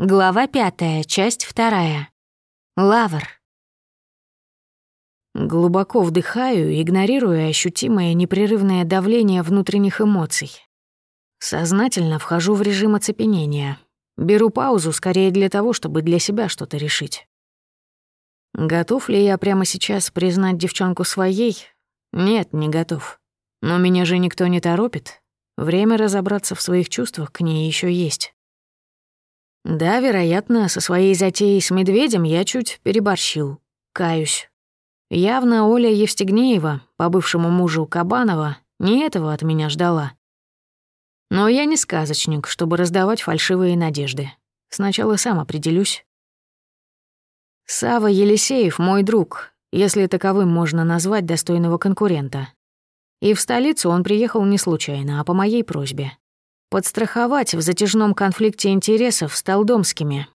Глава пятая, часть вторая. Лавр. Глубоко вдыхаю, игнорируя ощутимое непрерывное давление внутренних эмоций. Сознательно вхожу в режим оцепенения. Беру паузу скорее для того, чтобы для себя что-то решить. Готов ли я прямо сейчас признать девчонку своей? Нет, не готов. Но меня же никто не торопит. Время разобраться в своих чувствах к ней еще есть. Да, вероятно, со своей затеей с медведем я чуть переборщил. Каюсь. Явно Оля Евстигнеева, по бывшему мужу Кабанова, не этого от меня ждала. Но я не сказочник, чтобы раздавать фальшивые надежды. Сначала сам определюсь. Сава Елисеев мой друг, если таковым можно назвать достойного конкурента. И в столицу он приехал не случайно, а по моей просьбе. Подстраховать в затяжном конфликте интересов с Толдомскими.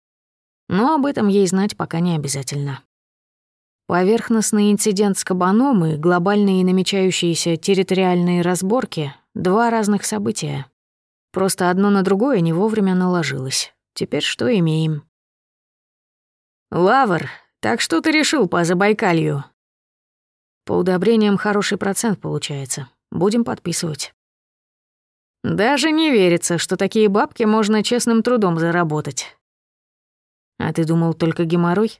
Но об этом ей знать пока не обязательно. Поверхностный инцидент с кабаном и глобальные намечающиеся территориальные разборки — два разных события. Просто одно на другое не вовремя наложилось. Теперь что имеем? «Лавр, так что ты решил по Забайкалью?» По удобрениям хороший процент получается. Будем подписывать. Даже не верится, что такие бабки можно честным трудом заработать. А ты думал только геморрой?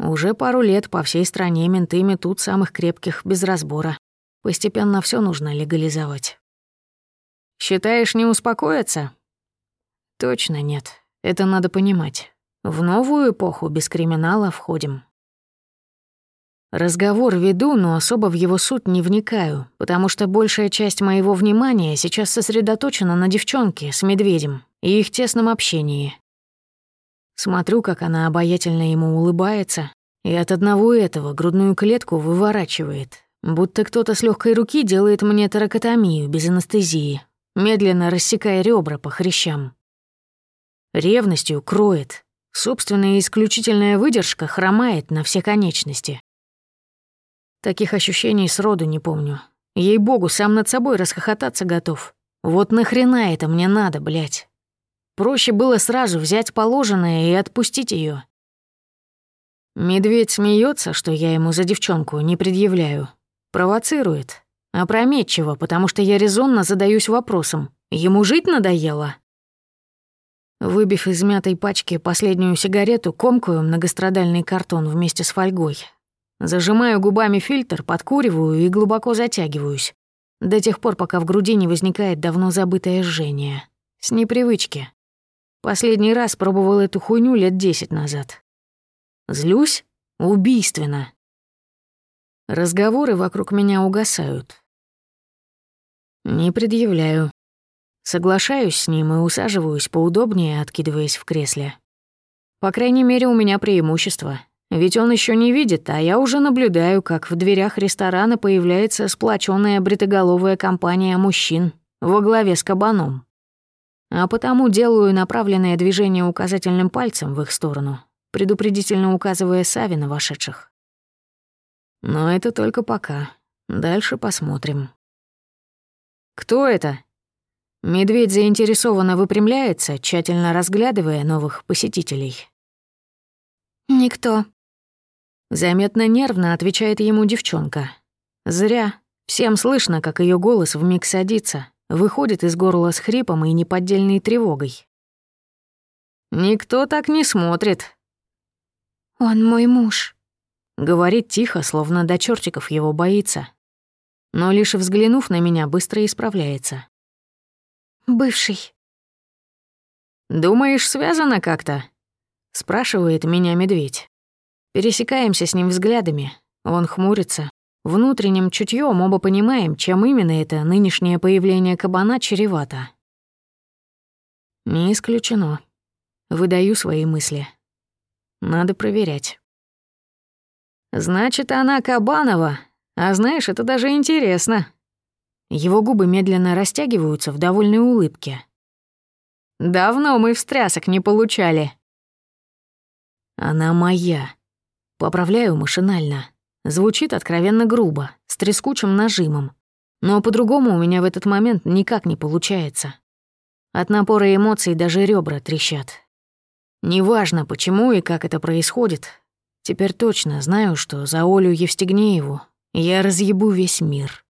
Уже пару лет по всей стране менты метут самых крепких без разбора. Постепенно все нужно легализовать. Считаешь, не успокоиться? Точно нет. Это надо понимать. В новую эпоху без криминала входим. Разговор веду, но особо в его суть не вникаю, потому что большая часть моего внимания сейчас сосредоточена на девчонке с медведем и их тесном общении. Смотрю, как она обаятельно ему улыбается, и от одного этого грудную клетку выворачивает, будто кто-то с легкой руки делает мне таракотомию без анестезии, медленно рассекая ребра по хрящам. Ревностью кроет, собственная исключительная выдержка хромает на все конечности. Таких ощущений сроду не помню. Ей-богу, сам над собой расхохотаться готов. Вот нахрена это мне надо, блядь? Проще было сразу взять положенное и отпустить ее. Медведь смеется, что я ему за девчонку не предъявляю. Провоцирует. Опрометчиво, потому что я резонно задаюсь вопросом. Ему жить надоело? Выбив из мятой пачки последнюю сигарету, комкую многострадальный картон вместе с фольгой, Зажимаю губами фильтр, подкуриваю и глубоко затягиваюсь. До тех пор, пока в груди не возникает давно забытое жжение. С непривычки. Последний раз пробовал эту хуйню лет десять назад. Злюсь? Убийственно. Разговоры вокруг меня угасают. Не предъявляю. Соглашаюсь с ним и усаживаюсь поудобнее, откидываясь в кресле. По крайней мере, у меня преимущество. Ведь он еще не видит, а я уже наблюдаю, как в дверях ресторана появляется сплоченная бритоголовая компания мужчин во главе с кабаном. А потому делаю направленное движение указательным пальцем в их сторону, предупредительно указывая Сави на вошедших. Но это только пока. Дальше посмотрим. «Кто это?» Медведь заинтересованно выпрямляется, тщательно разглядывая новых посетителей. «Никто», Заметно нервно отвечает ему девчонка. Зря. Всем слышно, как ее голос вмиг садится, выходит из горла с хрипом и неподдельной тревогой. «Никто так не смотрит». «Он мой муж», — говорит тихо, словно до чертиков его боится. Но лишь взглянув на меня, быстро исправляется. «Бывший». «Думаешь, связано как-то?» — спрашивает меня медведь. Пересекаемся с ним взглядами. Он хмурится. Внутренним чутьем оба понимаем, чем именно это нынешнее появление кабана чревато. Не исключено. Выдаю свои мысли. Надо проверять. Значит, она Кабанова. А знаешь, это даже интересно. Его губы медленно растягиваются в довольной улыбке. Давно мы встрясок не получали. Она моя. Поправляю машинально. Звучит откровенно грубо, с трескучим нажимом. Но по-другому у меня в этот момент никак не получается. От напора эмоций даже ребра трещат. Неважно, почему и как это происходит. Теперь точно знаю, что за Олю Евстигнееву я разъебу весь мир.